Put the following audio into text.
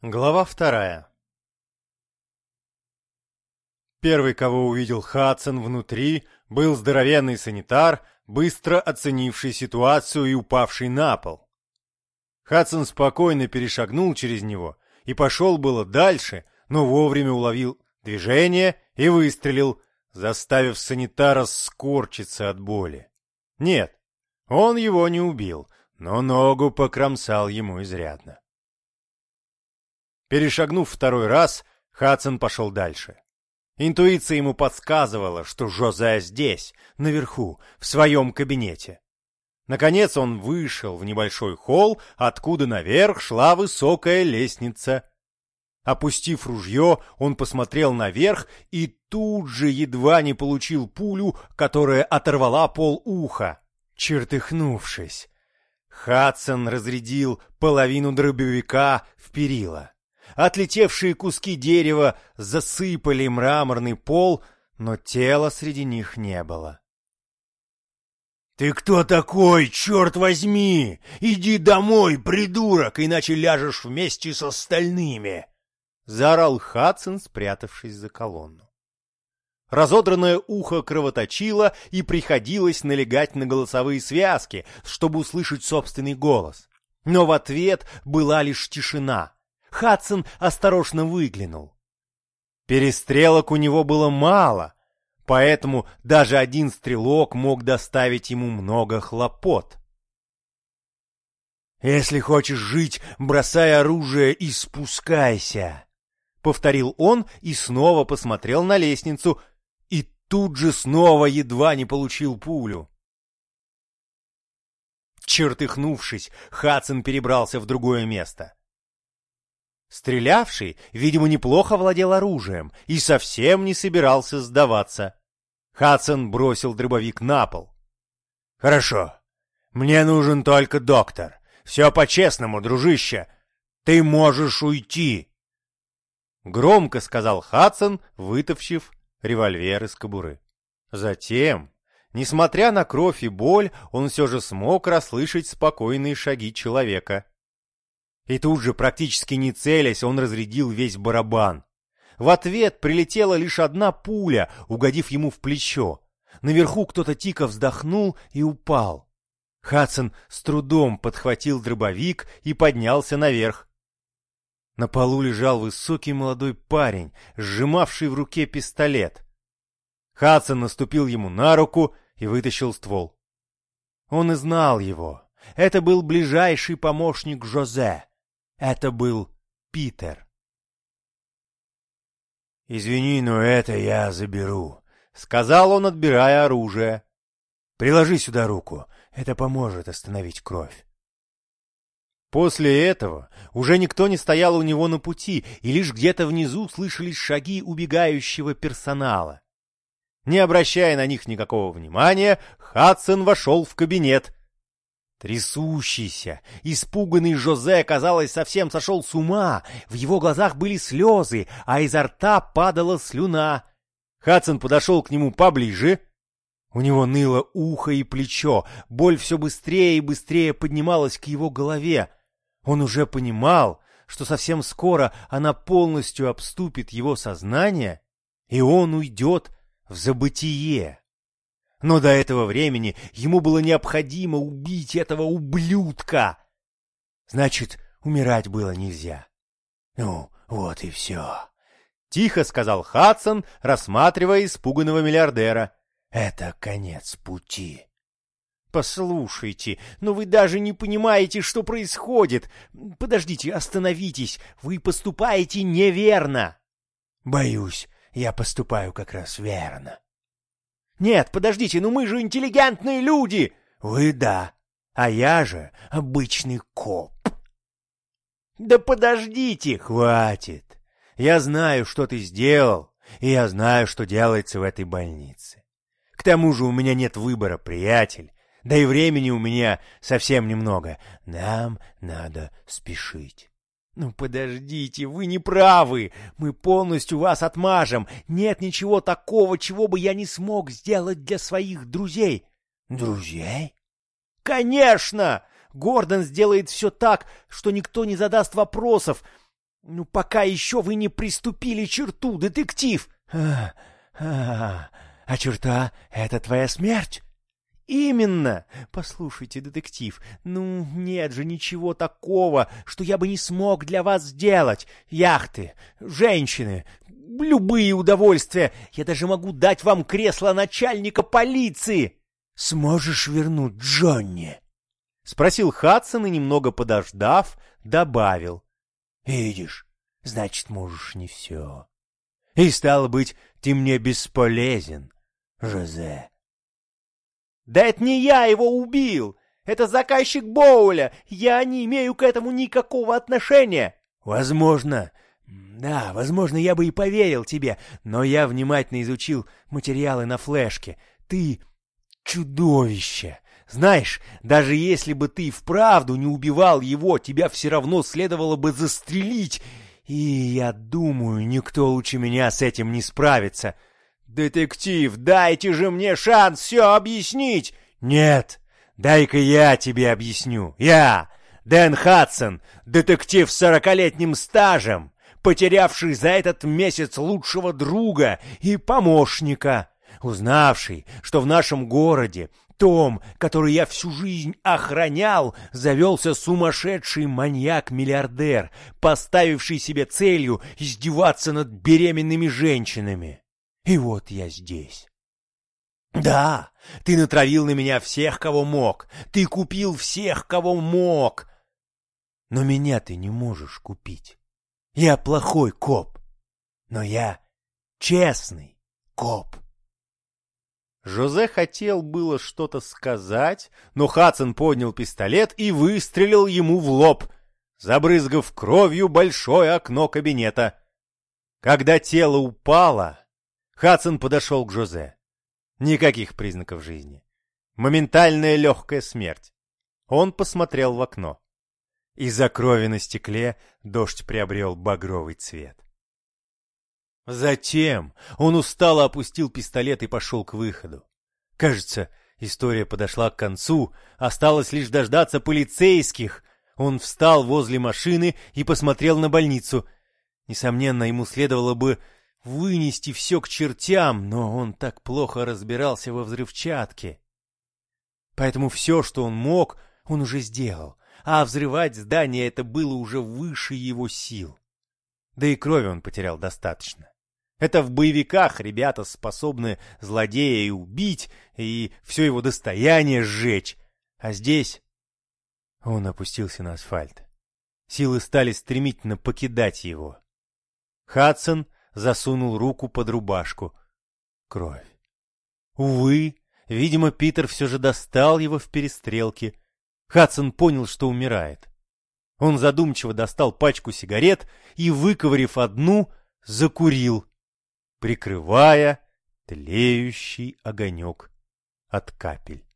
Глава вторая Первый, кого увидел Хадсон внутри, был здоровенный санитар, быстро оценивший ситуацию и упавший на пол. Хадсон спокойно перешагнул через него и пошел было дальше, но вовремя уловил движение и выстрелил, заставив санитара скорчиться от боли. Нет, он его не убил, но ногу покромсал ему изрядно. Перешагнув второй раз, Хадсон пошел дальше. Интуиция ему подсказывала, что Жозе здесь, наверху, в своем кабинете. Наконец он вышел в небольшой холл, откуда наверх шла высокая лестница. Опустив ружье, он посмотрел наверх и тут же едва не получил пулю, которая оторвала пол уха. Чертыхнувшись, Хадсон разрядил половину дробовика в перила. Отлетевшие куски дерева засыпали мраморный пол, но тела среди них не было. «Ты кто такой, черт возьми? Иди домой, придурок, иначе ляжешь вместе с остальными!» — заорал Хадсон, спрятавшись за колонну. Разодранное ухо кровоточило, и приходилось налегать на голосовые связки, чтобы услышать собственный голос. Но в ответ была лишь тишина — Хадсон осторожно выглянул. Перестрелок у него было мало, поэтому даже один стрелок мог доставить ему много хлопот. «Если хочешь жить, бросай оружие и спускайся», — повторил он и снова посмотрел на лестницу, и тут же снова едва не получил пулю. Чертыхнувшись, Хадсон перебрался в другое место. Стрелявший, видимо, неплохо владел оружием и совсем не собирался сдаваться. Хадсон бросил дробовик на пол. «Хорошо. Мне нужен только доктор. Все по-честному, дружище. Ты можешь уйти!» Громко сказал Хадсон, вытащив револьвер из кобуры. Затем, несмотря на кровь и боль, он все же смог расслышать спокойные шаги человека. И тут же, практически не целясь, он разрядил весь барабан. В ответ прилетела лишь одна пуля, угодив ему в плечо. Наверху кто-то тихо вздохнул и упал. Хадсон с трудом подхватил дробовик и поднялся наверх. На полу лежал высокий молодой парень, сжимавший в руке пистолет. Хадсон наступил ему на руку и вытащил ствол. Он и знал его. Это был ближайший помощник Жозе. Это был Питер. «Извини, но это я заберу», — сказал он, отбирая оружие. «Приложи сюда руку, это поможет остановить кровь». После этого уже никто не стоял у него на пути, и лишь где-то внизу слышались шаги убегающего персонала. Не обращая на них никакого внимания, Хадсон вошел в кабинет. Трясущийся, испуганный Жозе, казалось, совсем сошел с ума. В его глазах были слезы, а изо рта падала слюна. Хадсон подошел к нему поближе. У него ныло ухо и плечо, боль все быстрее и быстрее поднималась к его голове. Он уже понимал, что совсем скоро она полностью обступит его сознание, и он уйдет в забытие. Но до этого времени ему было необходимо убить этого ублюдка. Значит, умирать было нельзя. Ну, вот и все. Тихо сказал Хадсон, рассматривая испуганного миллиардера. Это конец пути. Послушайте, но вы даже не понимаете, что происходит. Подождите, остановитесь. Вы поступаете неверно. Боюсь, я поступаю как раз верно. Нет, подождите, ну мы же интеллигентные люди. Вы да, а я же обычный коп. Да подождите, хватит. Я знаю, что ты сделал, и я знаю, что делается в этой больнице. К тому же у меня нет выбора, приятель. Да и времени у меня совсем немного. Нам надо спешить. «Ну подождите, вы не правы. Мы полностью вас отмажем. Нет ничего такого, чего бы я не смог сделать для своих друзей». «Друзей?» «Конечно! Гордон сделает все так, что никто не задаст вопросов. Ну, пока еще вы не приступили черту, детектив. А, а, а черта — это твоя смерть? Именно! Послушайте, детектив, ну нет же ничего такого, что я бы не смог для вас сделать. Яхты, женщины, любые удовольствия. Я даже могу дать вам кресло начальника полиции. Сможешь вернуть Джонни? Спросил Хадсон и, немного подождав, добавил. Видишь, значит, можешь не все. И, стало быть, ты мне бесполезен, Жозе. Да это не я его убил! Это заказчик Боуля! Я не имею к этому никакого отношения! Возможно, да, возможно, я бы и поверил тебе, но я внимательно изучил материалы на флешке. Ты чудовище! Знаешь, даже если бы ты вправду не убивал его, тебя все равно следовало бы застрелить. И я думаю, никто лучше меня с этим не справится. «Детектив, дайте же мне шанс все объяснить!» «Нет, дай-ка я тебе объясню. Я, Дэн Хадсон, детектив с сорокалетним стажем, потерявший за этот месяц лучшего друга и помощника, узнавший, что в нашем городе, том, который я всю жизнь охранял, завелся сумасшедший маньяк-миллиардер, поставивший себе целью издеваться над беременными женщинами. И вот я здесь. Да, ты натравил на меня всех, кого мог. Ты купил всех, кого мог. Но меня ты не можешь купить. Я плохой коп. Но я честный коп. Жозе хотел было что-то сказать, но Хадсон поднял пистолет и выстрелил ему в лоб, забрызгав кровью большое окно кабинета. Когда тело упало, Хадсон подошел к Жозе. Никаких признаков жизни. Моментальная легкая смерть. Он посмотрел в окно. Из-за крови на стекле дождь приобрел багровый цвет. Затем он устало опустил пистолет и пошел к выходу. Кажется, история подошла к концу, осталось лишь дождаться полицейских. Он встал возле машины и посмотрел на больницу. Несомненно, ему следовало бы вынести все к чертям, но он так плохо разбирался во взрывчатке. Поэтому все, что он мог, он уже сделал, а взрывать здание это было уже выше его сил. Да и крови он потерял достаточно. Это в боевиках ребята способны злодея и убить, и все его достояние сжечь. А здесь... Он опустился на асфальт. Силы стали стремительно покидать его. Хадсон засунул руку под рубашку. Кровь. Увы, видимо, Питер все же достал его в перестрелке. Хадсон понял, что умирает. Он задумчиво достал пачку сигарет и, выковырив одну, закурил, прикрывая тлеющий огонек от капель.